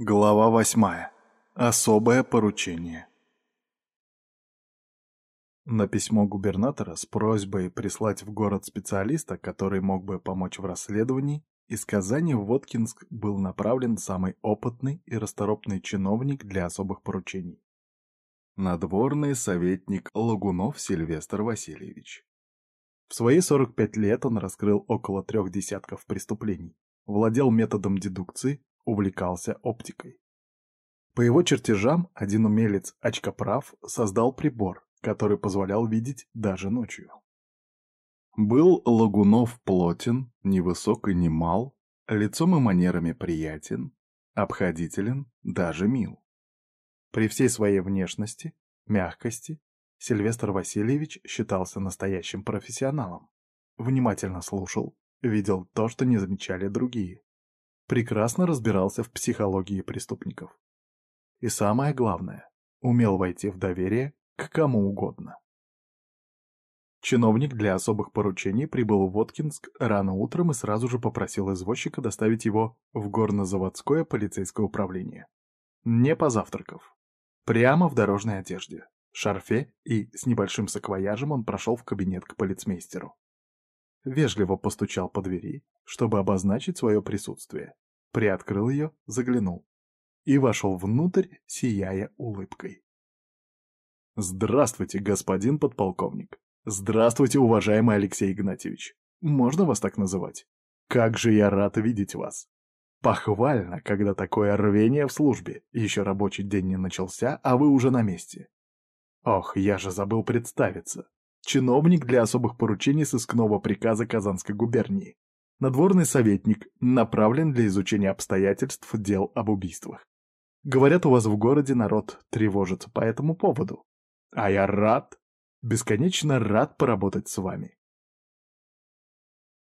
Глава восьмая. Особое поручение. На письмо губернатора с просьбой прислать в город специалиста, который мог бы помочь в расследовании, из Казани в Воткинск был направлен самый опытный и расторопный чиновник для особых поручений. Надворный советник Лагунов Сильвестр Васильевич. В свои 45 лет он раскрыл около трех десятков преступлений, владел методом дедукции, увлекался оптикой. По его чертежам один умелец очкоправ создал прибор, который позволял видеть даже ночью. Был Лагунов плотен, невысок и не мал, лицом и манерами приятен, обходителен, даже мил. При всей своей внешности, мягкости, Сильвестр Васильевич считался настоящим профессионалом. Внимательно слушал, видел то, что не замечали другие прекрасно разбирался в психологии преступников. И самое главное, умел войти в доверие к кому угодно. Чиновник для особых поручений прибыл в Воткинск рано утром и сразу же попросил извозчика доставить его в горнозаводское полицейское управление. Не позавтракав. Прямо в дорожной одежде, шарфе и с небольшим саквояжем он прошел в кабинет к полицмейстеру вежливо постучал по двери, чтобы обозначить свое присутствие, приоткрыл ее, заглянул и вошел внутрь, сияя улыбкой. «Здравствуйте, господин подполковник! Здравствуйте, уважаемый Алексей Игнатьевич! Можно вас так называть? Как же я рад видеть вас! Похвально, когда такое рвение в службе, еще рабочий день не начался, а вы уже на месте. Ох, я же забыл представиться чиновник для особых поручений сыскного приказа Казанской губернии, надворный советник, направлен для изучения обстоятельств дел об убийствах. Говорят, у вас в городе народ тревожится по этому поводу. А я рад, бесконечно рад поработать с вами.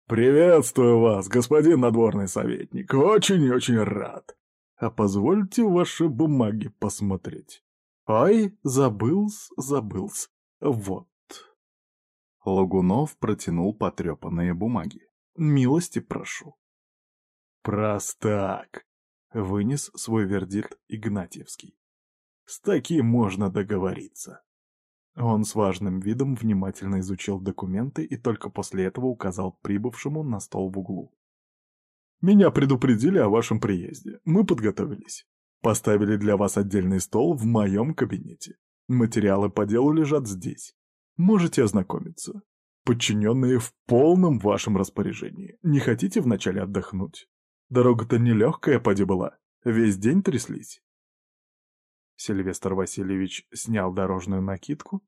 «Приветствую вас, господин надворный советник, очень-очень рад. А позвольте ваши бумаги посмотреть. Ай, забылс, забылс. Вот. Лагунов протянул потрепанные бумаги. «Милости прошу». «Простак!» — вынес свой вердикт Игнатьевский. «С таким можно договориться». Он с важным видом внимательно изучил документы и только после этого указал прибывшему на стол в углу. «Меня предупредили о вашем приезде. Мы подготовились. Поставили для вас отдельный стол в моем кабинете. Материалы по делу лежат здесь. Можете ознакомиться. Подчиненные в полном вашем распоряжении. Не хотите вначале отдохнуть? Дорога-то нелегкая, поди была. Весь день тряслись. Сильвестр Васильевич снял дорожную накидку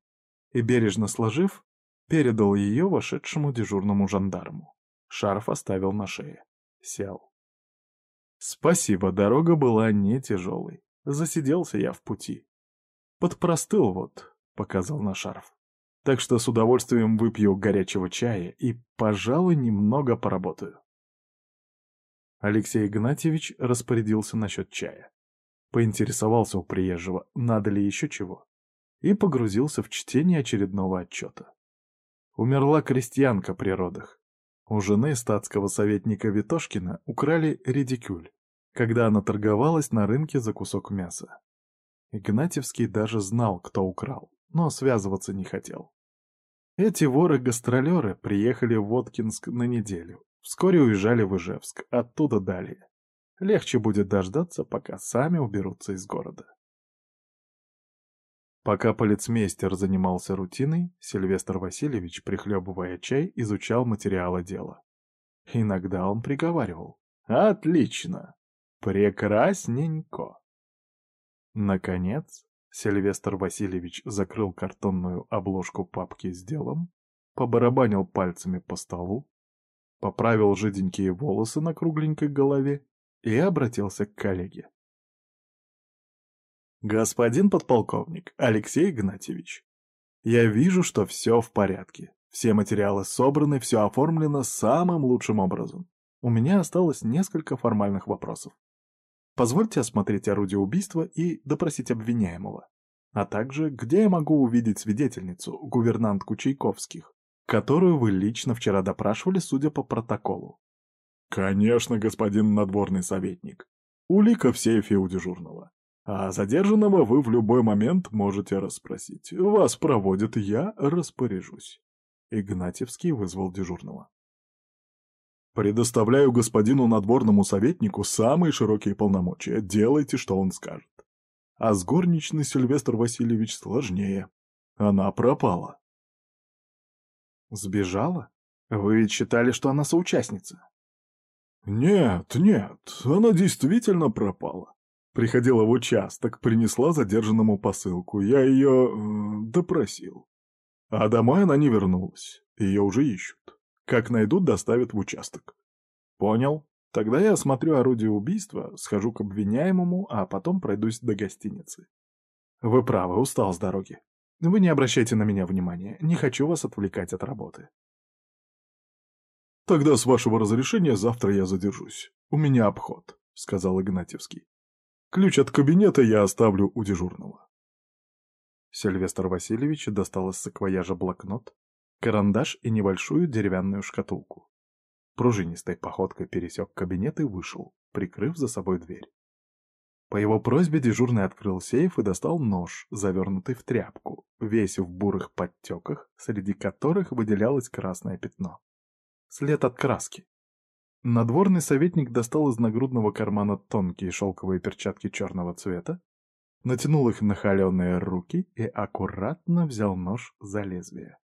и, бережно сложив, передал ее вошедшему дежурному жандарму. Шарф оставил на шее. Сел. Спасибо, дорога была не тяжелой. Засиделся я в пути. Подпростыл вот, показал на шарф так что с удовольствием выпью горячего чая и, пожалуй, немного поработаю. Алексей Игнатьевич распорядился насчет чая. Поинтересовался у приезжего, надо ли еще чего, и погрузился в чтение очередного отчета. Умерла крестьянка при родах. У жены статского советника Витошкина украли редикюль, когда она торговалась на рынке за кусок мяса. Игнатьевский даже знал, кто украл но связываться не хотел. Эти воры-гастролеры приехали в Воткинск на неделю. Вскоре уезжали в Ижевск, оттуда далее. Легче будет дождаться, пока сами уберутся из города. Пока полицмейстер занимался рутиной, Сильвестр Васильевич, прихлебывая чай, изучал материалы дела. Иногда он приговаривал. «Отлично! Прекрасненько!» Наконец, Сильвестр Васильевич закрыл картонную обложку папки с делом, побарабанил пальцами по столу, поправил жиденькие волосы на кругленькой голове и обратился к коллеге. «Господин подполковник Алексей Игнатьевич, я вижу, что все в порядке. Все материалы собраны, все оформлено самым лучшим образом. У меня осталось несколько формальных вопросов. Позвольте осмотреть орудие убийства и допросить обвиняемого. А также, где я могу увидеть свидетельницу, гувернантку Чайковских, которую вы лично вчера допрашивали, судя по протоколу. Конечно, господин надворный советник. Улика в сейфе у дежурного. А задержанного вы в любой момент можете расспросить. Вас проводят, я распоряжусь. Игнатьевский вызвал дежурного. Предоставляю господину надворному советнику самые широкие полномочия. Делайте, что он скажет. А с горничной Сильвестр Васильевич сложнее. Она пропала. Сбежала? Вы ведь считали, что она соучастница. Нет, нет, она действительно пропала. Приходила в участок, принесла задержанному посылку. Я ее э, допросил. А домой она не вернулась. Ее уже ищут. Как найдут, доставят в участок. Понял. Тогда я осмотрю орудие убийства, схожу к обвиняемому, а потом пройдусь до гостиницы. Вы правы, устал с дороги. Вы не обращайте на меня внимания, не хочу вас отвлекать от работы. Тогда, с вашего разрешения, завтра я задержусь. У меня обход, — сказал Игнатьевский. Ключ от кабинета я оставлю у дежурного. Сильвестр Васильевич достал из саквояжа блокнот, карандаш и небольшую деревянную шкатулку. Пружинистой походкой пересек кабинет и вышел, прикрыв за собой дверь. По его просьбе дежурный открыл сейф и достал нож, завернутый в тряпку, весь в бурых подтеках, среди которых выделялось красное пятно. След от краски. Надворный советник достал из нагрудного кармана тонкие шелковые перчатки черного цвета, натянул их на холеные руки и аккуратно взял нож за лезвие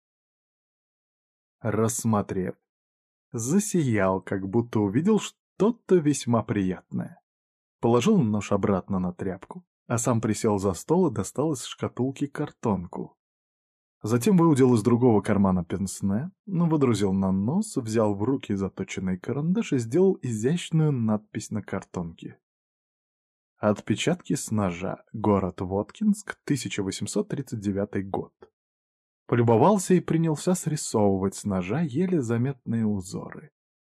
рассмотрев, засиял, как будто увидел что-то весьма приятное. Положил нож обратно на тряпку, а сам присел за стол и достал из шкатулки картонку. Затем выудил из другого кармана пенсне, выдрузил на нос, взял в руки заточенный карандаш и сделал изящную надпись на картонке. Отпечатки с ножа. Город Воткинск, 1839 год. Полюбовался и принялся срисовывать с ножа еле заметные узоры,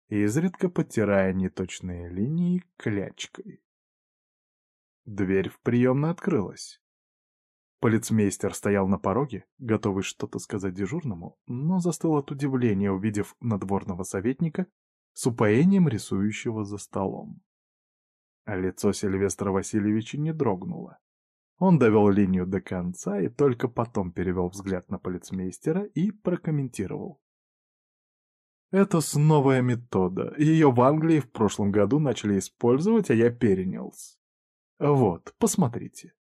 изредка подтирая неточные линии клячкой. Дверь в приемную открылась. Полицмейстер стоял на пороге, готовый что-то сказать дежурному, но застыл от удивления, увидев надворного советника с упоением рисующего за столом. Лицо Сильвестра Васильевича не дрогнуло. Он довел линию до конца и только потом перевел взгляд на полицмейстера и прокомментировал. Это новая метода. Ее в Англии в прошлом году начали использовать, а я перенялся. Вот, посмотрите.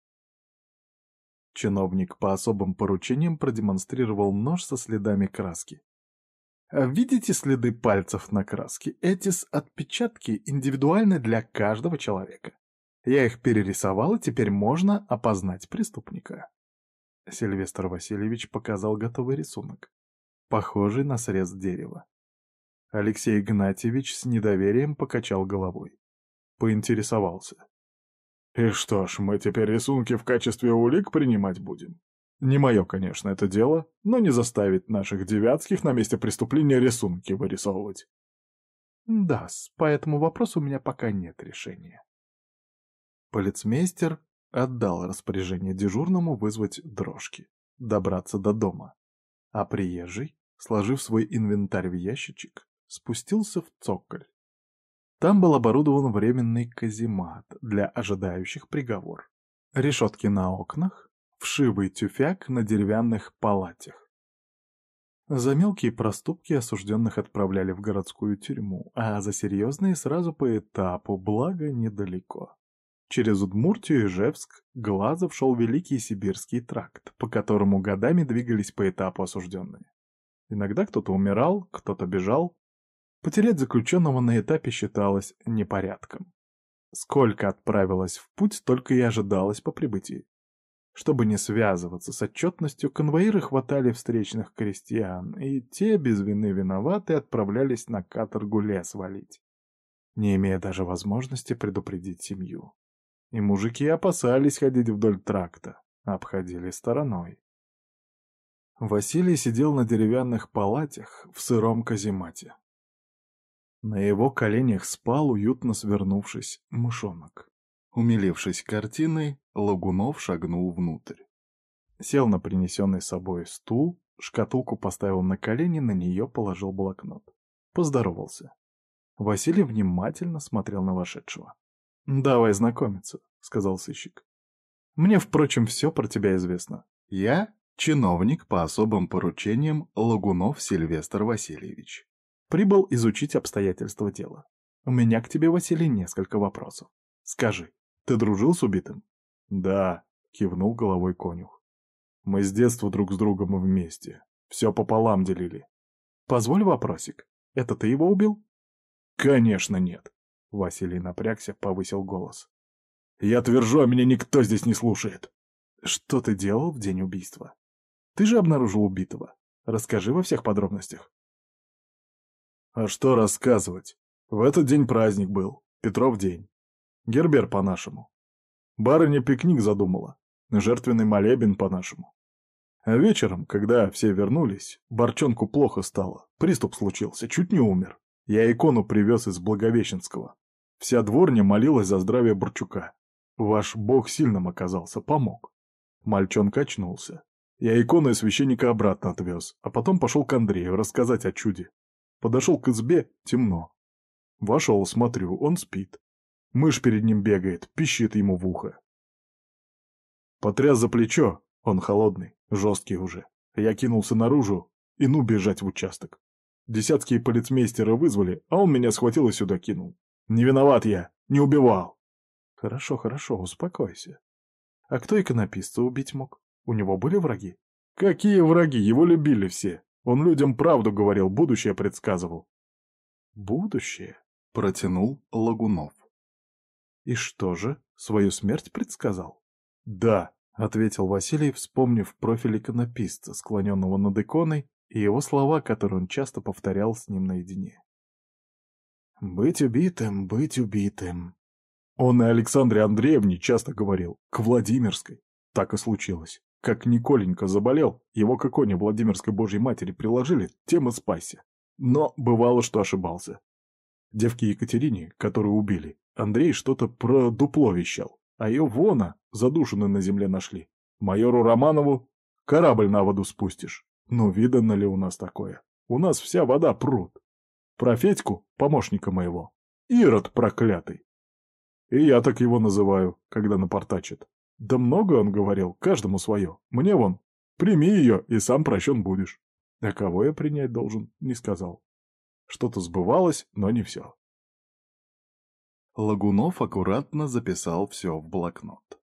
Чиновник по особым поручениям продемонстрировал нож со следами краски. Видите следы пальцев на краске? Эти отпечатки индивидуальны для каждого человека. Я их перерисовал, и теперь можно опознать преступника. Сильвестр Васильевич показал готовый рисунок, похожий на срез дерева. Алексей Игнатьевич с недоверием покачал головой. Поинтересовался. «И что ж, мы теперь рисунки в качестве улик принимать будем? Не мое, конечно, это дело, но не заставить наших девятских на месте преступления рисунки вырисовывать». «Да, по этому вопросу у меня пока нет решения». Полицмейстер отдал распоряжение дежурному вызвать дрожки, добраться до дома. А приезжий, сложив свой инвентарь в ящичек, спустился в цоколь. Там был оборудован временный каземат для ожидающих приговор. Решетки на окнах, вшивый тюфяк на деревянных палатях. За мелкие проступки осужденных отправляли в городскую тюрьму, а за серьезные сразу по этапу, благо недалеко. Через Удмуртию и Ижевск Глазов шел Великий Сибирский тракт, по которому годами двигались по этапу осужденные. Иногда кто-то умирал, кто-то бежал. Потерять заключенного на этапе считалось непорядком. Сколько отправилось в путь, только и ожидалось по прибытии. Чтобы не связываться с отчетностью, конвоиры хватали встречных крестьян, и те, без вины виноваты, отправлялись на каторгу лес валить, не имея даже возможности предупредить семью и мужики опасались ходить вдоль тракта, обходили стороной. Василий сидел на деревянных палатях в сыром каземате. На его коленях спал, уютно свернувшись, мышонок. Умилившись картиной, Лагунов шагнул внутрь. Сел на принесенный собой стул, шкатулку поставил на колени, на нее положил блокнот. Поздоровался. Василий внимательно смотрел на вошедшего. «Давай знакомиться», — сказал сыщик. «Мне, впрочем, все про тебя известно. Я — чиновник по особым поручениям Лагунов Сильвестр Васильевич. Прибыл изучить обстоятельства дела. У меня к тебе, Василий, несколько вопросов. Скажи, ты дружил с убитым?» «Да», — кивнул головой конюх. «Мы с детства друг с другом вместе. Все пополам делили». «Позволь вопросик. Это ты его убил?» «Конечно нет», Василий напрягся, повысил голос. «Я твержу, а меня никто здесь не слушает!» «Что ты делал в день убийства? Ты же обнаружил убитого. Расскажи во всех подробностях». «А что рассказывать? В этот день праздник был. Петров день. Гербер по-нашему. Барыня пикник задумала. Жертвенный молебен по-нашему. А вечером, когда все вернулись, Борчонку плохо стало. Приступ случился, чуть не умер. Я икону привез из Благовещенского. Вся дворня молилась за здравие Бурчука. Ваш бог сильным оказался, помог. Мальчонка очнулся. Я икону и священника обратно отвез, а потом пошел к Андрею рассказать о чуде. Подошел к избе, темно. Вошел, смотрю, он спит. Мышь перед ним бегает, пищит ему в ухо. Потряс за плечо, он холодный, жесткий уже. Я кинулся наружу и ну бежать в участок. Десятские полицмейстеры вызвали, а он меня схватил и сюда кинул. Не виноват я, не убивал. Хорошо, хорошо, успокойся. А кто иконописца убить мог? У него были враги? Какие враги? Его любили все. Он людям правду говорил, будущее предсказывал. Будущее? Протянул Лагунов. И что же, свою смерть предсказал? Да, ответил Василий, вспомнив профиль иконописца, склоненного над иконой, и его слова, которые он часто повторял с ним наедине. «Быть убитым, быть убитым». Он и Александре Андреевне часто говорил, к Владимирской. Так и случилось. Как Николенька заболел, его к иконе Владимирской Божьей Матери приложили, тем и спасся. Но бывало, что ошибался. Девке Екатерине, которую убили, Андрей что-то про дупло вещал, а ее вона задушенную на земле нашли. Майору Романову корабль на воду спустишь. Ну, видано ли у нас такое? У нас вся вода пруд. Про Федьку, помощника моего. Ирод проклятый. И я так его называю, когда напортачит. Да много он говорил, каждому свое. Мне вон, прими ее, и сам прощен будешь. А кого я принять должен, не сказал. Что-то сбывалось, но не все. Лагунов аккуратно записал все в блокнот.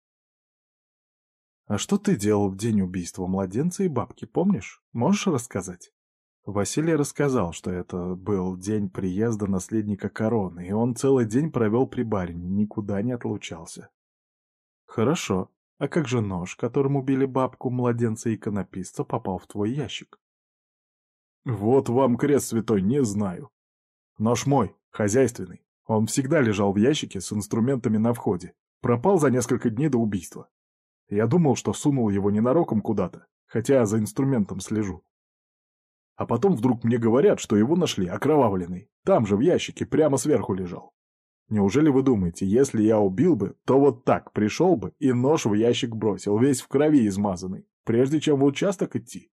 «А что ты делал в день убийства младенца и бабки, помнишь? Можешь рассказать?» Василий рассказал, что это был день приезда наследника короны, и он целый день провел при барине, никуда не отлучался. «Хорошо. А как же нож, которым убили бабку, младенца и иконописца, попал в твой ящик?» «Вот вам крест святой, не знаю. Нож мой, хозяйственный. Он всегда лежал в ящике с инструментами на входе. Пропал за несколько дней до убийства. Я думал, что сунул его ненароком куда-то, хотя за инструментом слежу. А потом вдруг мне говорят, что его нашли окровавленный. Там же в ящике прямо сверху лежал. Неужели вы думаете, если я убил бы, то вот так пришел бы и нож в ящик бросил, весь в крови измазанный, прежде чем в участок идти?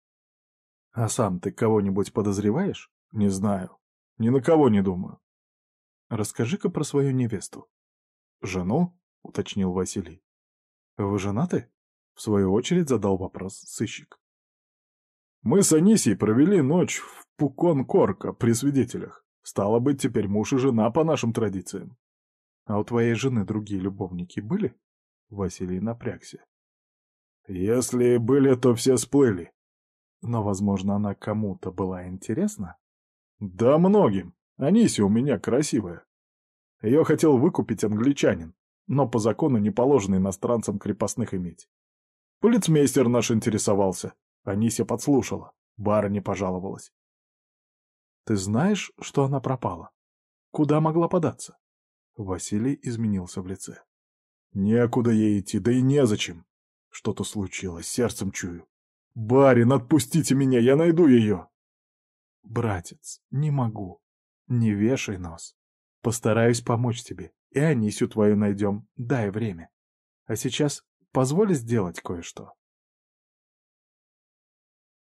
А сам ты кого-нибудь подозреваешь? Не знаю. Ни на кого не думаю. Расскажи-ка про свою невесту. Жену? Уточнил Василий. «Вы женаты?» — в свою очередь задал вопрос сыщик. «Мы с Анисией провели ночь в Пукон-Корка при свидетелях. Стало быть, теперь муж и жена по нашим традициям». «А у твоей жены другие любовники были?» Василий напрягся. «Если были, то все сплыли». «Но, возможно, она кому-то была интересна?» «Да многим. Анисия у меня красивая. Ее хотел выкупить англичанин, но по закону не положено иностранцам крепостных иметь. Полицмейстер наш интересовался. Анися подслушала. Барыня пожаловалась. Ты знаешь, что она пропала? Куда могла податься? Василий изменился в лице. Некуда ей идти, да и незачем. Что-то случилось, сердцем чую. Барин, отпустите меня, я найду ее. Братец, не могу. Не вешай нос. Постараюсь помочь тебе. И Анисю твою найдем, дай время. А сейчас позволь сделать кое-что.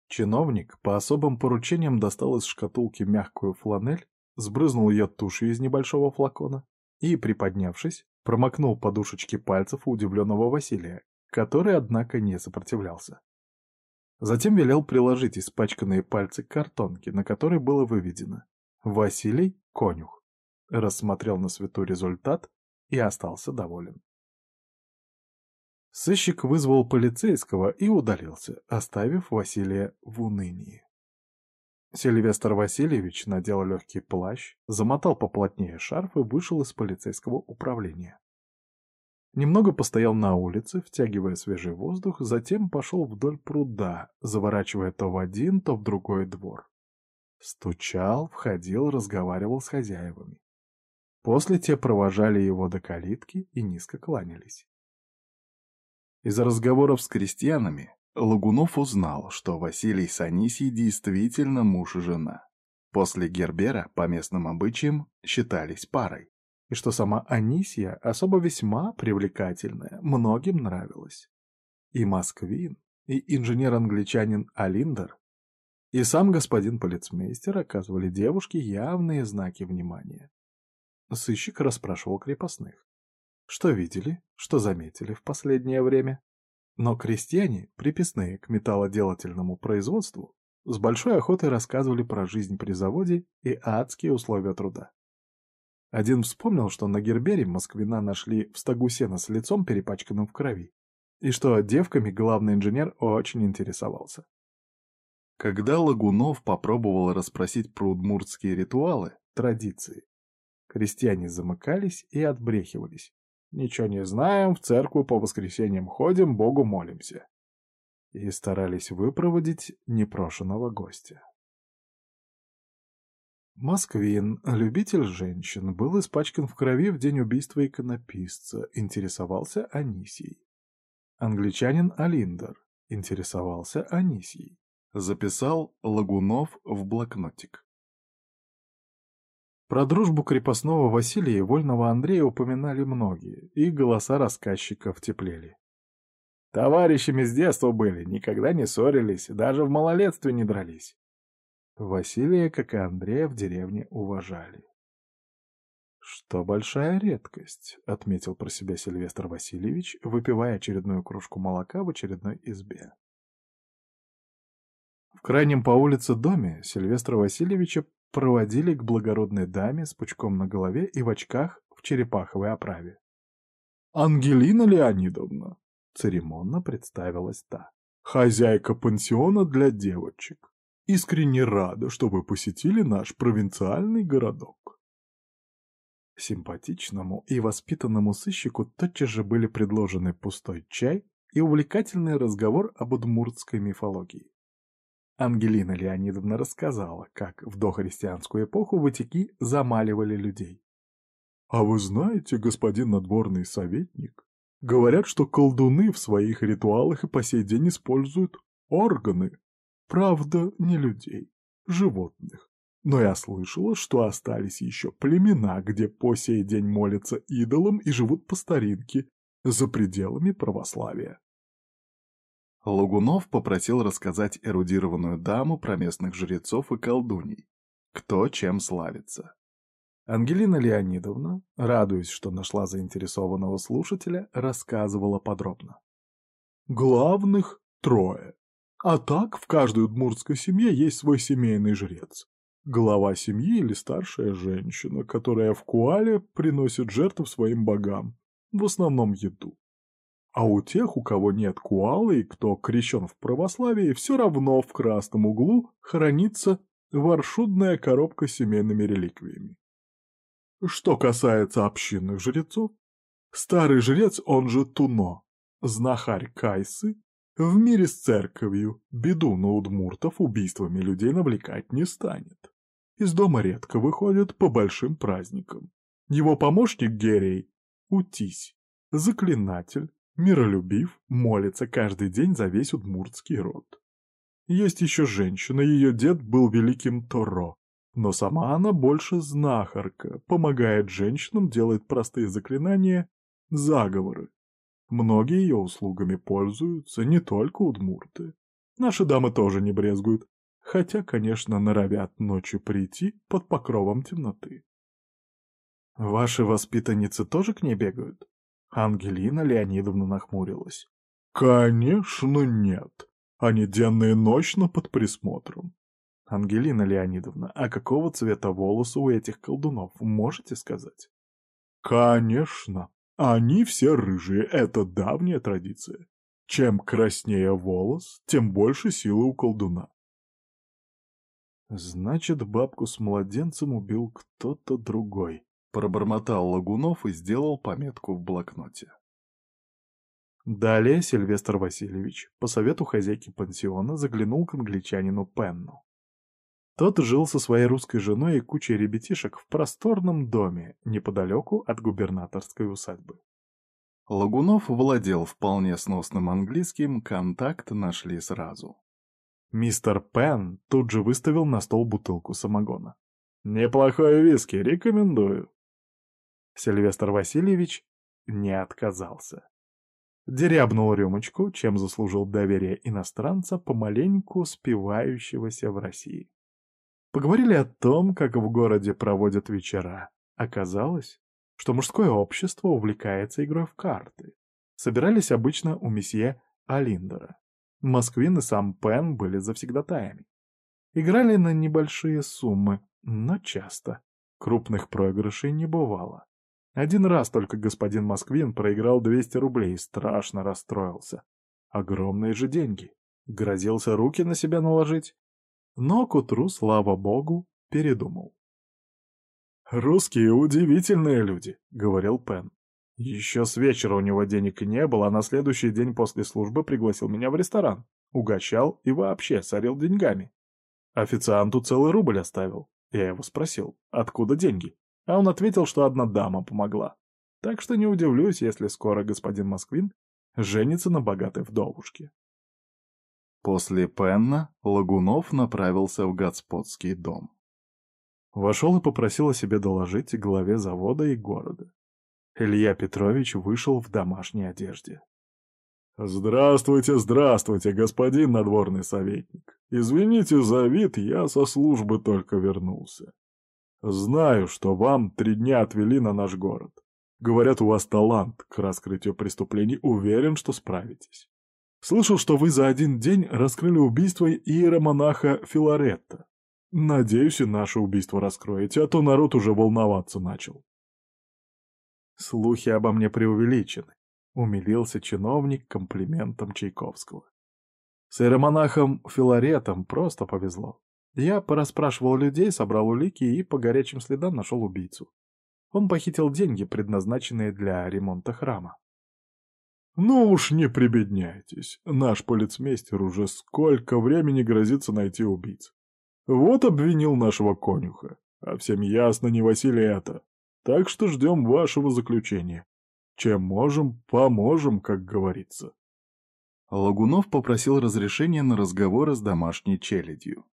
Чиновник по особым поручениям достал из шкатулки мягкую фланель, сбрызнул ее тушью из небольшого флакона и, приподнявшись, Промокнул подушечки пальцев у удивленного Василия, который, однако, не сопротивлялся. Затем велел приложить испачканные пальцы к картонке, на которой было выведено «Василий Конюх». Рассмотрел на свету результат и остался доволен. Сыщик вызвал полицейского и удалился, оставив Василия в унынии. Сильвестр Васильевич надел легкий плащ, замотал поплотнее шарф и вышел из полицейского управления. Немного постоял на улице, втягивая свежий воздух, затем пошел вдоль пруда, заворачивая то в один, то в другой двор. Стучал, входил, разговаривал с хозяевами. После те провожали его до калитки и низко кланялись. Из разговоров с крестьянами Лагунов узнал, что Василий с Анисией действительно муж и жена. После Гербера, по местным обычаям, считались парой. И что сама Анисия особо весьма привлекательная, многим нравилась. И Москвин, и инженер-англичанин Алиндер, и сам господин полицмейстер оказывали девушке явные знаки внимания. Сыщик расспрашивал крепостных. Что видели, что заметили в последнее время? Но крестьяне, приписные к металлоделательному производству, с большой охотой рассказывали про жизнь при заводе и адские условия труда. Один вспомнил, что на Гербере Москвина нашли в стогу сена с лицом, перепачканным в крови, и что девками главный инженер очень интересовался. Когда Лагунов попробовал расспросить про удмуртские ритуалы, традиции, крестьяне замыкались и отбрехивались. Ничего не знаем, в церкву по воскресеньям ходим, Богу молимся. И старались выпроводить непрошенного гостя. Москвин, любитель женщин, был испачкан в крови в день убийства иконописца, интересовался Анисией. Англичанин Алиндер интересовался Анисией. Записал Лагунов в блокнотик. Про дружбу крепостного Василия и вольного Андрея упоминали многие, и голоса рассказчиков теплели. Товарищами с детства были, никогда не ссорились, даже в малолетстве не дрались. Василия, как и Андрея, в деревне уважали. «Что большая редкость», — отметил про себя Сильвестр Васильевич, выпивая очередную кружку молока в очередной избе. В крайнем по улице доме Сильвестра Васильевича проводили к благородной даме с пучком на голове и в очках в черепаховой оправе. «Ангелина Леонидовна!» — церемонно представилась та. «Хозяйка пансиона для девочек. Искренне рада, что вы посетили наш провинциальный городок». Симпатичному и воспитанному сыщику тотчас же были предложены пустой чай и увлекательный разговор об удмуртской мифологии. Ангелина Леонидовна рассказала, как в дохристианскую эпоху ватики замаливали людей. «А вы знаете, господин надворный советник, говорят, что колдуны в своих ритуалах и по сей день используют органы. Правда, не людей, животных. Но я слышала, что остались еще племена, где по сей день молятся идолам и живут по старинке, за пределами православия. Лагунов попросил рассказать эрудированную даму про местных жрецов и колдуней, кто чем славится. Ангелина Леонидовна, радуясь, что нашла заинтересованного слушателя, рассказывала подробно. «Главных трое. А так в каждой удмуртской семье есть свой семейный жрец. Глава семьи или старшая женщина, которая в Куале приносит жертву своим богам, в основном еду. А у тех, у кого нет куалы и кто крещен в православии, все равно в красном углу хранится варшудная коробка с семейными реликвиями. Что касается общинных жрецов, старый жрец, он же Туно, знахарь Кайсы, в мире с церковью беду на удмуртов убийствами людей навлекать не станет. Из дома редко выходит по большим праздникам. Его помощник Герей, Утись, заклинатель, миролюбив, молится каждый день за весь удмуртский род. Есть еще женщина, ее дед был великим Торо, но сама она больше знахарка, помогает женщинам, делает простые заклинания, заговоры. Многие ее услугами пользуются, не только удмурты. Наши дамы тоже не брезгуют, хотя, конечно, норовят ночью прийти под покровом темноты. Ваши воспитанницы тоже к ней бегают? Ангелина Леонидовна нахмурилась. Конечно, нет. Они денно и ночно под присмотром. Ангелина Леонидовна, а какого цвета волосы у этих колдунов, можете сказать? Конечно. Они все рыжие, это давняя традиция. Чем краснее волос, тем больше силы у колдуна. Значит, бабку с младенцем убил кто-то другой. Пробормотал Лагунов и сделал пометку в блокноте. Далее Сильвестр Васильевич, по совету хозяйки пансиона, заглянул к англичанину Пенну. Тот жил со своей русской женой и кучей ребятишек в просторном доме неподалеку от губернаторской усадьбы. Лагунов владел вполне сносным английским, контакт нашли сразу. Мистер Пен тут же выставил на стол бутылку самогона. «Неплохой виски, рекомендую». Сильвестр Васильевич не отказался. Дерябнул рюмочку, чем заслужил доверие иностранца, помаленьку спивающегося в России. Поговорили о том, как в городе проводят вечера. Оказалось, что мужское общество увлекается игрой в карты. Собирались обычно у месье Алиндера. Москвин и сам Пен были завсегдатаями. Играли на небольшие суммы, но часто. Крупных проигрышей не бывало. Один раз только господин Москвин проиграл 200 рублей и страшно расстроился. Огромные же деньги. Грозился руки на себя наложить. Но к утру, слава богу, передумал. «Русские удивительные люди», — говорил Пен. Еще с вечера у него денег не было, а на следующий день после службы пригласил меня в ресторан. Угощал и вообще сорил деньгами. Официанту целый рубль оставил. Я его спросил, откуда деньги? А он ответил, что одна дама помогла. Так что не удивлюсь, если скоро господин Москвин женится на богатой вдовушке. После Пенна Лагунов направился в господский дом. Вошел и попросил о себе доложить главе завода и города. Илья Петрович вышел в домашней одежде. «Здравствуйте, здравствуйте, господин надворный советник. Извините за вид, я со службы только вернулся. Знаю, что вам три дня отвели на наш город. Говорят, у вас талант к раскрытию преступлений, уверен, что справитесь. Слышал, что вы за один день раскрыли убийство иеромонаха Филаретта. Надеюсь, и наше убийство раскроете, а то народ уже волноваться начал. Слухи обо мне преувеличены, умилился чиновник комплиментом Чайковского. С иеромонахом Филаретом просто повезло. Я порасспрашивал людей, собрал улики и по горячим следам нашел убийцу. Он похитил деньги, предназначенные для ремонта храма. «Ну уж не прибедняйтесь, наш полицмейстер уже сколько времени грозится найти убийц. Вот обвинил нашего конюха. А всем ясно, не Василий это. Так что ждем вашего заключения. Чем можем, поможем, как говорится. Лагунов попросил разрешения на разговоры с домашней челядью.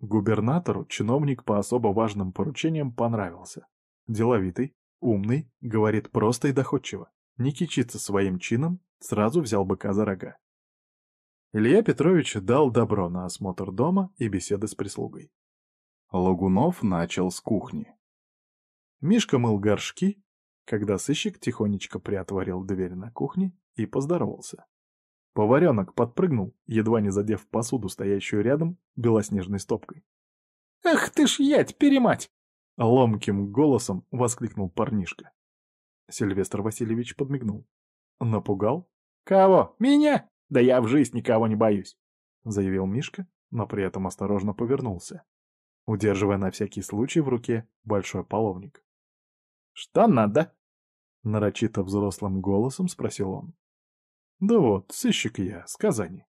Губернатору чиновник по особо важным поручениям понравился. Деловитый, умный, говорит просто и доходчиво. Не кичится своим чином, сразу взял быка за рога. Илья Петрович дал добро на осмотр дома и беседы с прислугой. Лагунов начал с кухни. Мишка мыл горшки, когда сыщик тихонечко приотворил дверь на кухне и поздоровался. Поваренок подпрыгнул, едва не задев посуду, стоящую рядом, белоснежной стопкой. «Ах ты ж ядь, перемать!» Ломким голосом воскликнул парнишка. Сильвестр Васильевич подмигнул. Напугал? «Кого? Меня?» «Да я в жизнь никого не боюсь», — заявил Мишка, но при этом осторожно повернулся, удерживая на всякий случай в руке большой половник. «Что надо?» — нарочито взрослым голосом спросил он. «Да вот, сыщик я, с Казани.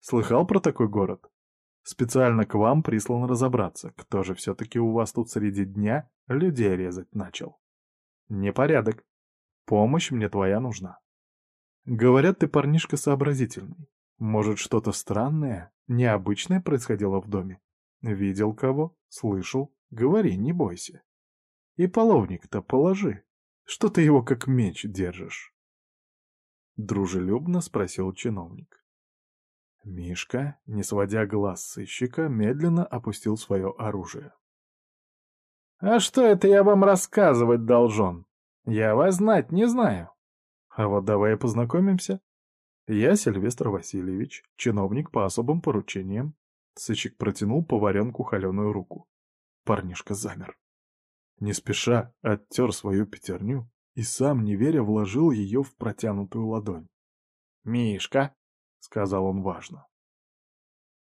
Слыхал про такой город? Специально к вам прислан разобраться, кто же все-таки у вас тут среди дня людей резать начал. Непорядок. Помощь мне твоя нужна. Говорят, ты парнишка сообразительный. Может, что-то странное, необычное происходило в доме? Видел кого? Слышал? Говори, не бойся. И половник-то положи. Что ты его как меч держишь? Дружелюбно спросил чиновник. Мишка, не сводя глаз сыщика, медленно опустил свое оружие. А что это я вам рассказывать должен? Я вас знать не знаю. А вот давай познакомимся. Я Сильвестр Васильевич, чиновник по особым поручениям. Сыщик протянул поваренку холеную руку. Парнишка замер. Не спеша оттер свою пятерню и сам, не веря, вложил ее в протянутую ладонь. «Мишка!» — сказал он важно.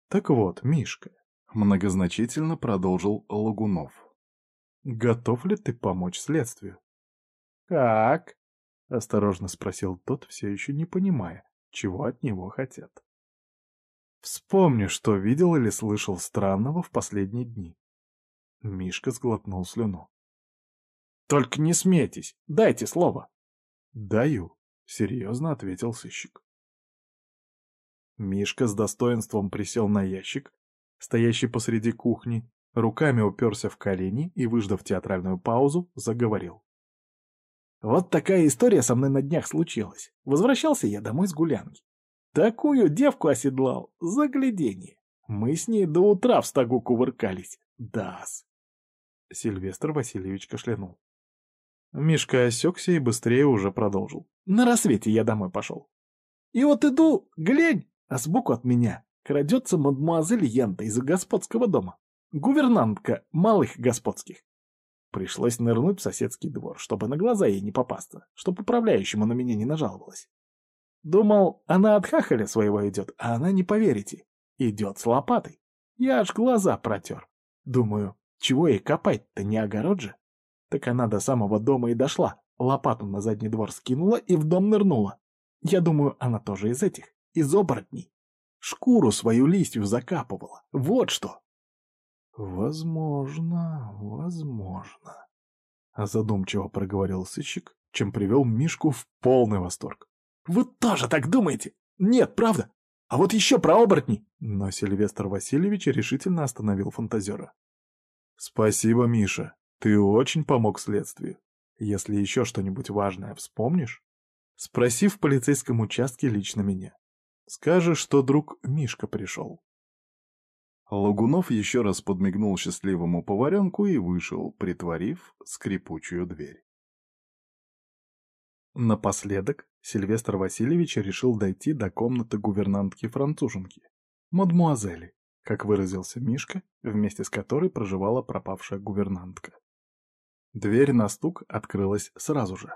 «Так вот, Мишка», — многозначительно продолжил Лагунов. «Готов ли ты помочь следствию?» «Как?» — осторожно спросил тот, все еще не понимая, чего от него хотят. «Вспомни, что видел или слышал странного в последние дни». Мишка сглотнул слюну. «Только не смейтесь, дайте слово». «Даю», — серьезно ответил сыщик. Мишка с достоинством присел на ящик, стоящий посреди кухни, руками уперся в колени и, выждав театральную паузу, заговорил. «Вот такая история со мной на днях случилась. Возвращался я домой с гулянки. Такую девку оседлал, загляденье. Мы с ней до утра в стогу кувыркались. Дас. Сильвестр Васильевич кашлянул. Мишка осекся и быстрее уже продолжил. На рассвете я домой пошел. И вот иду, глянь, а сбоку от меня крадется мадемуазель Янта из господского дома. Гувернантка малых господских. Пришлось нырнуть в соседский двор, чтобы на глаза ей не попасться, чтобы управляющему на меня не нажаловалась. Думал, она от хахаля своего идет, а она, не поверите, идет с лопатой. Я аж глаза протер. Думаю, чего ей копать-то, не огород же? Так она до самого дома и дошла, лопату на задний двор скинула и в дом нырнула. Я думаю, она тоже из этих из оборотней. Шкуру свою листью закапывала. Вот что. Возможно, возможно. Задумчиво проговорил сыщик, чем привел Мишку в полный восторг. Вы тоже так думаете? Нет, правда? А вот еще про оборотней. Но Сильвестр Васильевич решительно остановил фантазера. Спасибо, Миша. Ты очень помог следствию. Если еще что-нибудь важное вспомнишь, спроси в полицейском участке лично меня. Скажешь, что друг Мишка пришел. Лагунов еще раз подмигнул счастливому поваренку и вышел, притворив скрипучую дверь. Напоследок Сильвестр Васильевич решил дойти до комнаты гувернантки-француженки, мадмуазели, как выразился Мишка, вместе с которой проживала пропавшая гувернантка. Дверь на стук открылась сразу же.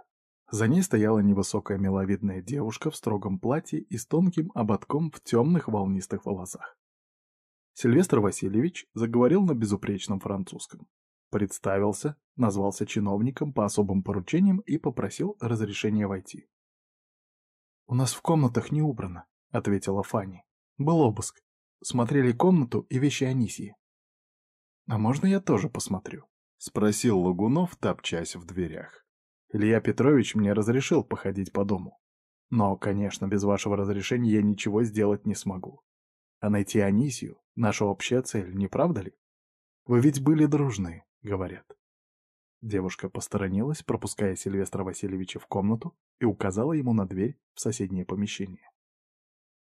За ней стояла невысокая миловидная девушка в строгом платье и с тонким ободком в темных волнистых волосах. Сильвестр Васильевич заговорил на безупречном французском. Представился, назвался чиновником по особым поручениям и попросил разрешения войти. «У нас в комнатах не убрано», — ответила Фанни. «Был обыск. Смотрели комнату и вещи Анисии». «А можно я тоже посмотрю?» — спросил Лагунов, топчась в дверях. Илья Петрович мне разрешил походить по дому. Но, конечно, без вашего разрешения я ничего сделать не смогу. А найти Анисию — наша общая цель, не правда ли? Вы ведь были дружны, говорят. Девушка посторонилась, пропуская Сильвестра Васильевича в комнату и указала ему на дверь в соседнее помещение.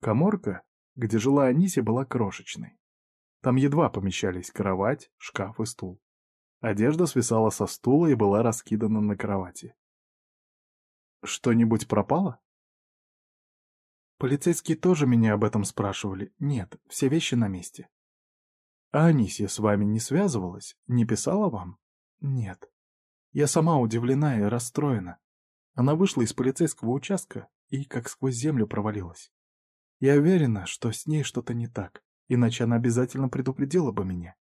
Коморка, где жила Анисия, была крошечной. Там едва помещались кровать, шкаф и стул. Одежда свисала со стула и была раскидана на кровати. «Что-нибудь пропало?» Полицейские тоже меня об этом спрашивали. Нет, все вещи на месте. А Анисия с вами не связывалась? Не писала вам? Нет. Я сама удивлена и расстроена. Она вышла из полицейского участка и как сквозь землю провалилась. Я уверена, что с ней что-то не так, иначе она обязательно предупредила бы меня.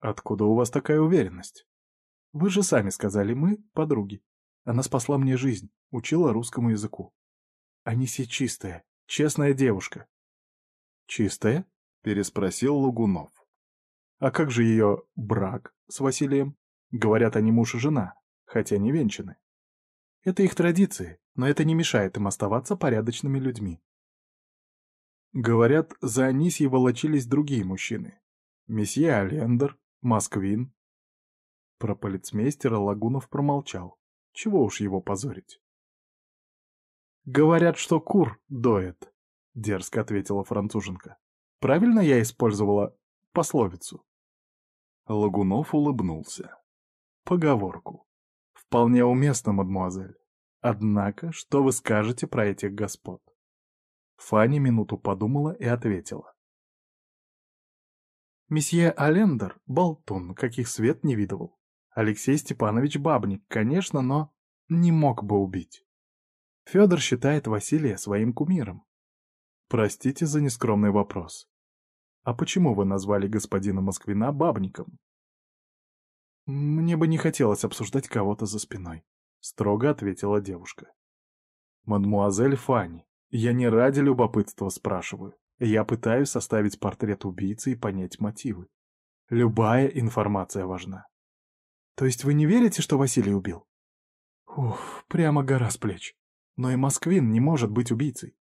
Откуда у вас такая уверенность? Вы же сами сказали, мы подруги. Она спасла мне жизнь, учила русскому языку. Анисия чистая, честная девушка. Чистая? Переспросил Лугунов. А как же ее брак с Василием? Говорят, они муж и жена, хотя не венчаны. Это их традиции, но это не мешает им оставаться порядочными людьми. Говорят, за Анисьей волочились другие мужчины. Месье Алендер, Москвин. Про полицмейстера Лагунов промолчал. Чего уж его позорить. «Говорят, что кур доет», — дерзко ответила француженка. «Правильно я использовала пословицу?» Лагунов улыбнулся. Поговорку. Вполне уместно, мадмуазель. Однако, что вы скажете про этих господ? Фанни минуту подумала и ответила. Месье Алендер — болтун, каких свет не видывал. Алексей Степанович — бабник, конечно, но не мог бы убить. Федор считает Василия своим кумиром. Простите за нескромный вопрос. А почему вы назвали господина Москвина бабником? Мне бы не хотелось обсуждать кого-то за спиной, строго ответила девушка. Мадмуазель Фанни, я не ради любопытства спрашиваю. Я пытаюсь составить портрет убийцы и понять мотивы. Любая информация важна. То есть вы не верите, что Василий убил? Ух, прямо гора с плеч. Но и Москвин не может быть убийцей.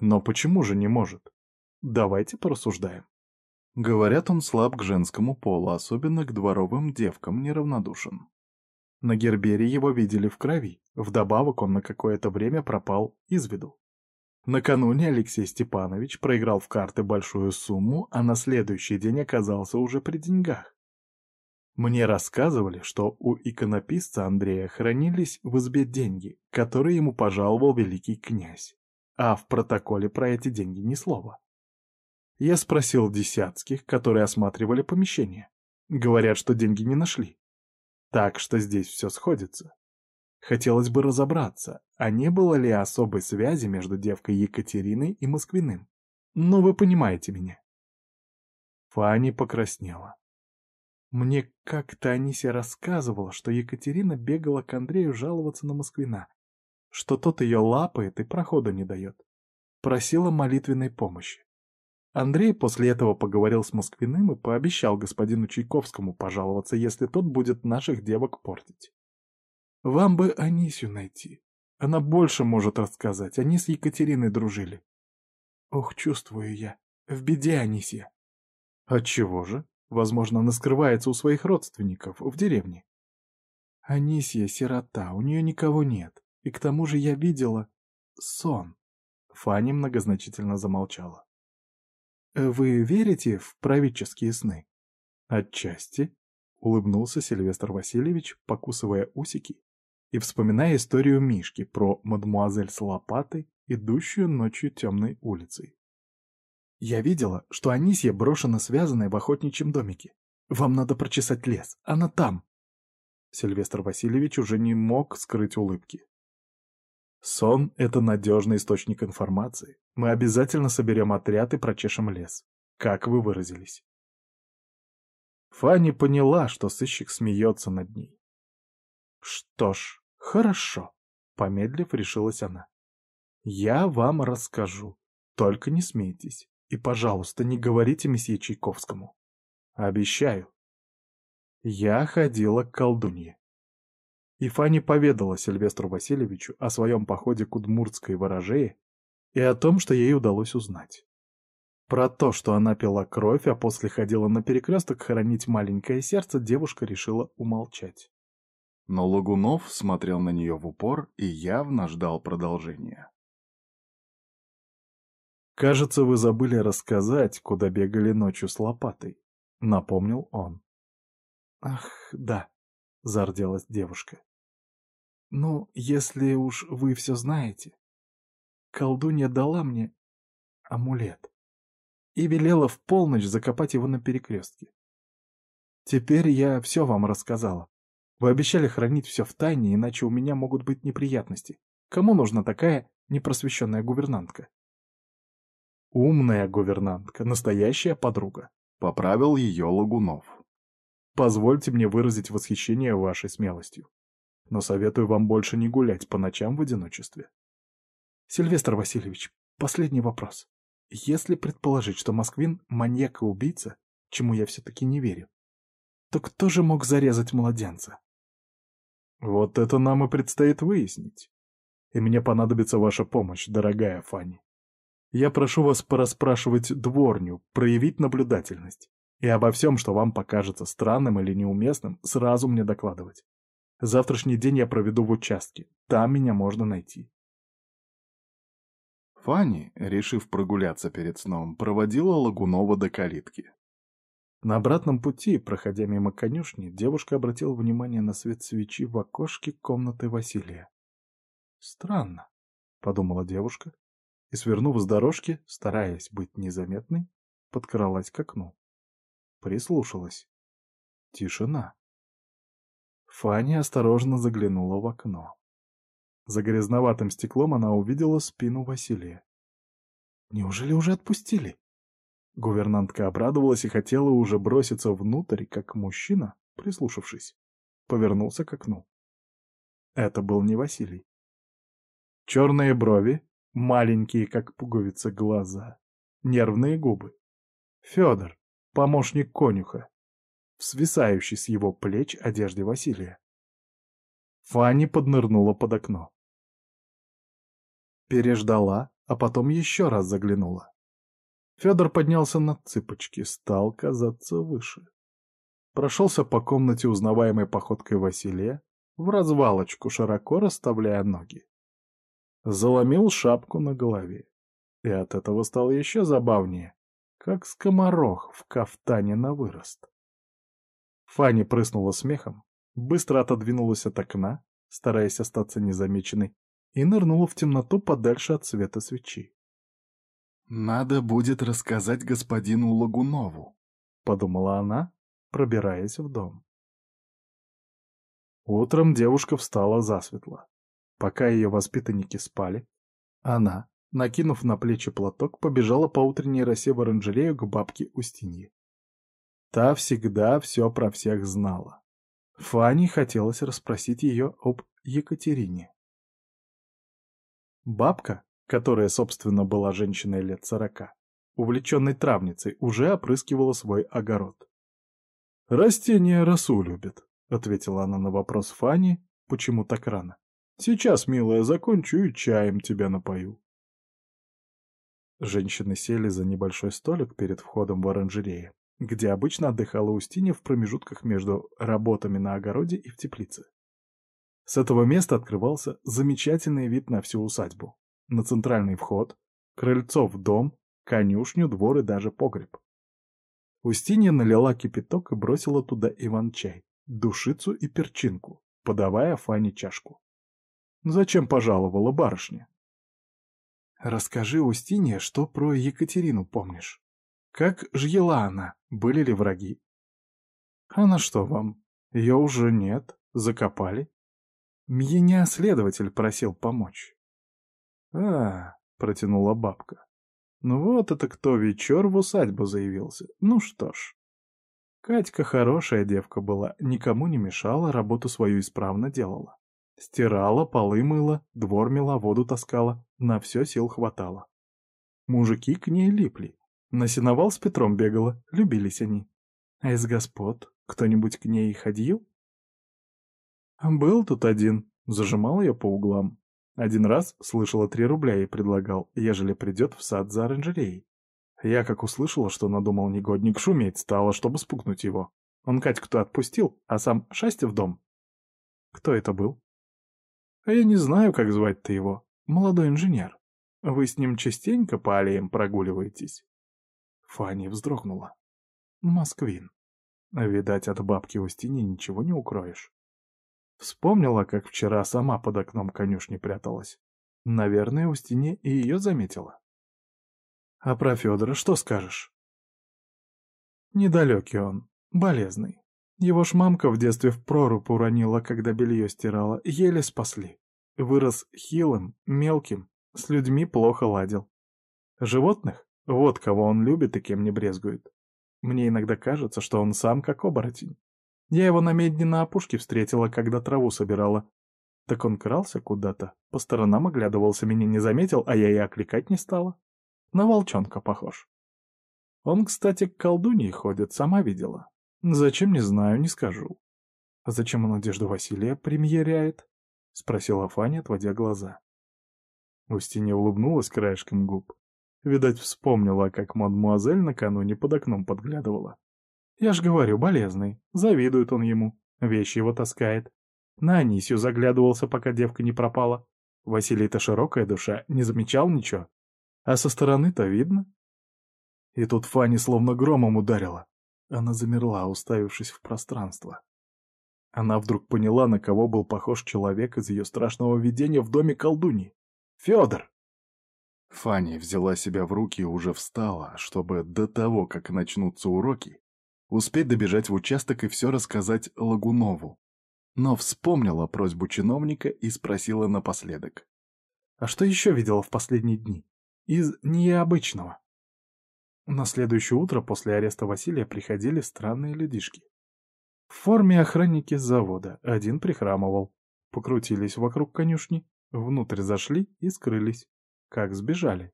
Но почему же не может? Давайте порассуждаем. Говорят, он слаб к женскому полу, особенно к дворовым девкам неравнодушен. На Гербере его видели в крови, вдобавок он на какое-то время пропал из виду. Накануне Алексей Степанович проиграл в карты большую сумму, а на следующий день оказался уже при деньгах. Мне рассказывали, что у иконописца Андрея хранились в избе деньги, которые ему пожаловал великий князь, а в протоколе про эти деньги ни слова. Я спросил десятских, которые осматривали помещение. Говорят, что деньги не нашли. Так что здесь все сходится. Хотелось бы разобраться, а не было ли особой связи между девкой Екатериной и Москвиным. Ну, вы понимаете меня. Фанни покраснела. Мне как-то Анисия рассказывала, что Екатерина бегала к Андрею жаловаться на Москвина, что тот ее лапает и прохода не дает. Просила молитвенной помощи. Андрей после этого поговорил с Москвиным и пообещал господину Чайковскому пожаловаться, если тот будет наших девок портить. Вам бы Анисю найти. Она больше может рассказать. Они с Екатериной дружили. Ох, чувствую я. В беде Анисия. Отчего же? Возможно, она скрывается у своих родственников в деревне. Анисия сирота, у нее никого нет. И к тому же я видела сон. Фанни многозначительно замолчала. «Вы верите в правительские сны?» «Отчасти», — улыбнулся Сильвестр Васильевич, покусывая усики и вспоминая историю Мишки про мадмуазель с лопатой, идущую ночью темной улицей. «Я видела, что Анисья брошена связанная в охотничьем домике. Вам надо прочесать лес, она там!» Сильвестр Васильевич уже не мог скрыть улыбки. «Сон — это надежный источник информации. Мы обязательно соберем отряд и прочешем лес. Как вы выразились?» Фанни поняла, что сыщик смеется над ней. «Что ж, «Хорошо», — помедлив, решилась она. «Я вам расскажу. Только не смейтесь. И, пожалуйста, не говорите месье Чайковскому. Обещаю». Я ходила к колдунье. И Фанни поведала Сильвестру Васильевичу о своем походе к Удмуртской ворожее и о том, что ей удалось узнать. Про то, что она пила кровь, а после ходила на перекресток хоронить маленькое сердце, девушка решила умолчать. Но Лагунов смотрел на нее в упор и явно ждал продолжения. «Кажется, вы забыли рассказать, куда бегали ночью с лопатой», — напомнил он. «Ах, да», — зарделась девушка. «Ну, если уж вы все знаете, колдунья дала мне амулет и велела в полночь закопать его на перекрестке. Теперь я все вам рассказала. Вы обещали хранить все в тайне, иначе у меня могут быть неприятности. Кому нужна такая непросвещенная гувернантка? Умная гувернантка, настоящая подруга. Поправил ее Лагунов. Позвольте мне выразить восхищение вашей смелостью. Но советую вам больше не гулять по ночам в одиночестве. Сильвестр Васильевич, последний вопрос. Если предположить, что Москвин — маньяк и убийца, чему я все-таки не верю, то кто же мог зарезать младенца? Вот это нам и предстоит выяснить. И мне понадобится ваша помощь, дорогая Фанни. Я прошу вас порасспрашивать дворню, проявить наблюдательность. И обо всем, что вам покажется странным или неуместным, сразу мне докладывать. Завтрашний день я проведу в участке. Там меня можно найти. Фанни, решив прогуляться перед сном, проводила Лагунова до калитки. На обратном пути, проходя мимо конюшни, девушка обратила внимание на свет свечи в окошке комнаты Василия. «Странно», — подумала девушка, и, свернув с дорожки, стараясь быть незаметной, подкралась к окну. Прислушалась. Тишина. Фаня осторожно заглянула в окно. За грязноватым стеклом она увидела спину Василия. «Неужели уже отпустили?» Гувернантка обрадовалась и хотела уже броситься внутрь, как мужчина, прислушавшись, повернулся к окну. Это был не Василий. Черные брови, маленькие, как пуговицы, глаза, нервные губы. Федор, помощник конюха, в свисающей с его плеч одежде Василия. Фанни поднырнула под окно. Переждала, а потом еще раз заглянула. Федор поднялся на цыпочки, стал казаться выше. Прошелся по комнате узнаваемой походкой Василия, в развалочку, широко расставляя ноги. Заломил шапку на голове. И от этого стало еще забавнее, как скоморох в кафтане на вырост. Фанни прыснула смехом, быстро отодвинулась от окна, стараясь остаться незамеченной, и нырнула в темноту подальше от света свечи. «Надо будет рассказать господину Лагунову», — подумала она, пробираясь в дом. Утром девушка встала засветло. Пока ее воспитанники спали, она, накинув на плечи платок, побежала по утренней росе в оранжерею к бабке Устинье. Та всегда все про всех знала. Фане хотелось расспросить ее об Екатерине. Бабка, которая, собственно, была женщиной лет сорока, увлеченной травницей, уже опрыскивала свой огород. «Растения росу любят», — ответила она на вопрос Фани, почему так рано. «Сейчас, милая, закончу и чаем тебя напою». Женщины сели за небольшой столик перед входом в оранжерею, где обычно отдыхала Устинья в промежутках между работами на огороде и в теплице. С этого места открывался замечательный вид на всю усадьбу на центральный вход, крыльцо в дом, конюшню, двор и даже погреб. Устинья налила кипяток и бросила туда иван-чай, душицу и перчинку, подавая Фане чашку. «Зачем пожаловала барышня?» «Расскажи, Устинья, что про Екатерину помнишь? Как жила она? Были ли враги?» «Она что вам? Ее уже нет. Закопали?» Меня следователь просил помочь. «А, — протянула бабка. Ну вот это кто вечер в усадьбу заявился. Ну что ж. Катька хорошая девка была, никому не мешала, работу свою исправно делала. Стирала, полы мыла, двор мела, воду таскала, на все сил хватало. Мужики к ней липли. На сеновал с Петром бегала, любились они. А из господ кто-нибудь к ней ходил? Был тут один, зажимал ее по углам, один раз слышала три рубля и предлагал, ежели придет в сад за оранжереей. Я, как услышала, что надумал негодник, шуметь стала, чтобы спугнуть его. Он Катьку-то отпустил, а сам шастя в дом. Кто это был? А я не знаю, как звать-то его. Молодой инженер. Вы с ним частенько по аллеям прогуливаетесь? Фанни вздрогнула. Москвин. Видать, от бабки Устини ничего не укроешь. Вспомнила, как вчера сама под окном конюшни пряталась. Наверное, у стене и ее заметила. А про Федора что скажешь? Недалекий он, болезный. Его ж мамка в детстве в прорубь уронила, когда белье стирала, еле спасли. Вырос хилым, мелким, с людьми плохо ладил. Животных? Вот кого он любит и кем не брезгует. Мне иногда кажется, что он сам как оборотень. Я его на медне на опушке встретила, когда траву собирала. Так он крался куда-то, по сторонам оглядывался, меня не заметил, а я и окликать не стала. На волчонка похож. Он, кстати, к колдуньи ходит, сама видела. Зачем, не знаю, не скажу. А зачем он одежду Василия премьеряет? Спросила Фаня, отводя глаза. Устинья улыбнулась краешком губ. Видать, вспомнила, как мадмуазель накануне под окном подглядывала. Я ж говорю, болезный. Завидует он ему. Вещи его таскает. На Анисию заглядывался, пока девка не пропала. Василий-то широкая душа, не замечал ничего. А со стороны-то видно. И тут Фанни словно громом ударила. Она замерла, уставившись в пространство. Она вдруг поняла, на кого был похож человек из ее страшного видения в доме колдуни. Федор! Фанни взяла себя в руки и уже встала, чтобы до того, как начнутся уроки, успеть добежать в участок и все рассказать Лагунову. Но вспомнила просьбу чиновника и спросила напоследок. «А что еще видела в последние дни? Из необычного?» На следующее утро после ареста Василия приходили странные людишки. В форме охранники завода, один прихрамывал. Покрутились вокруг конюшни, внутрь зашли и скрылись. Как сбежали.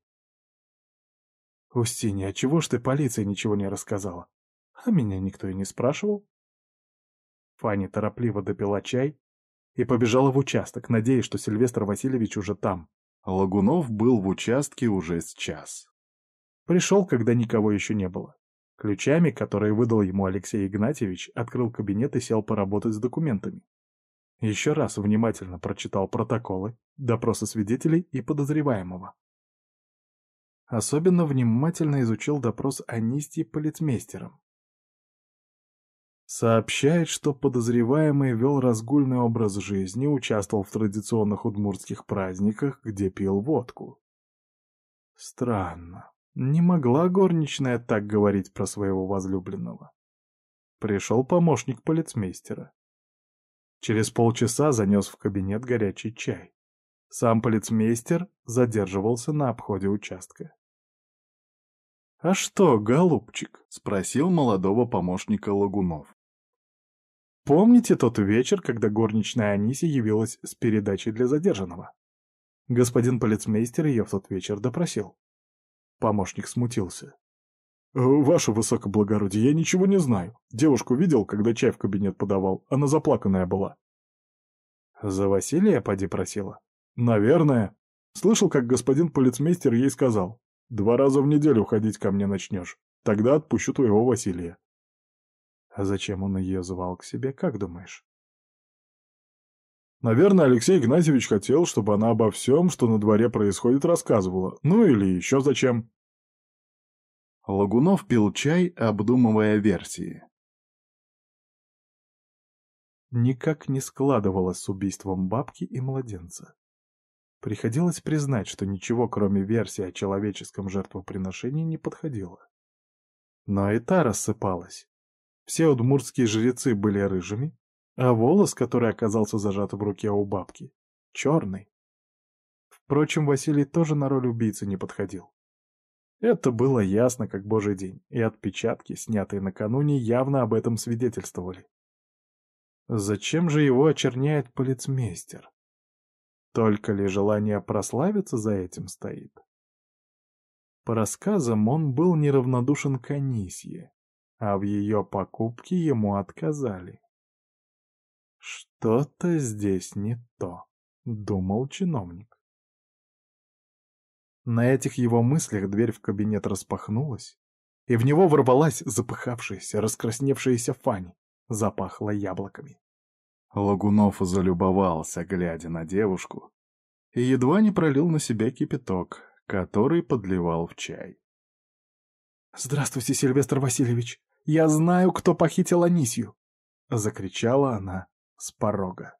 «Устинья, а чего ж ты полиции ничего не рассказала? А меня никто и не спрашивал». Фанни торопливо допила чай и побежала в участок, надеясь, что Сильвестр Васильевич уже там. Лагунов был в участке уже с час. Пришел, когда никого еще не было. Ключами, которые выдал ему Алексей Игнатьевич, открыл кабинет и сел поработать с документами. Еще раз внимательно прочитал протоколы, допросы свидетелей и подозреваемого. Особенно внимательно изучил допрос Анистии полицмейстером. Сообщает, что подозреваемый вел разгульный образ жизни, участвовал в традиционных удмуртских праздниках, где пил водку. Странно. Не могла горничная так говорить про своего возлюбленного. Пришел помощник полицмейстера. Через полчаса занес в кабинет горячий чай. Сам полицмейстер задерживался на обходе участка. «А что, голубчик?» — спросил молодого помощника Лагунов. «Помните тот вечер, когда горничная Аниси явилась с передачей для задержанного? Господин полицмейстер ее в тот вечер допросил. Помощник смутился. «Э, «Ваше высокоблагородие, я ничего не знаю. Девушку видел, когда чай в кабинет подавал. Она заплаканная была». «За Василия поди просила?» «Наверное. Слышал, как господин полицмейстер ей сказал. Два раза в неделю ходить ко мне начнешь. Тогда отпущу твоего Василия». «А зачем он ее звал к себе, как думаешь?» Наверное, Алексей Игнатьевич хотел, чтобы она обо всем, что на дворе происходит, рассказывала. Ну или еще зачем. Лагунов пил чай, обдумывая версии. Никак не складывалось с убийством бабки и младенца. Приходилось признать, что ничего, кроме версии о человеческом жертвоприношении, не подходило. Но и та рассыпалась. Все удмуртские жрецы были рыжими, а волос, который оказался зажат в руке у бабки, черный. Впрочем, Василий тоже на роль убийцы не подходил. Это было ясно, как божий день, и отпечатки, снятые накануне, явно об этом свидетельствовали. Зачем же его очерняет полицмейстер? Только ли желание прославиться за этим стоит? По рассказам, он был неравнодушен к Анисье, а в ее покупке ему отказали. «Что-то здесь не то», — думал чиновник. На этих его мыслях дверь в кабинет распахнулась, и в него ворвалась запыхавшаяся, раскрасневшаяся Фань, запахло яблоками. Лагунов залюбовался, глядя на девушку, и едва не пролил на себя кипяток, который подливал в чай. «Здравствуйте, Сильвестр Васильевич! Я знаю, кто похитил Анисью!» — закричала она с порога.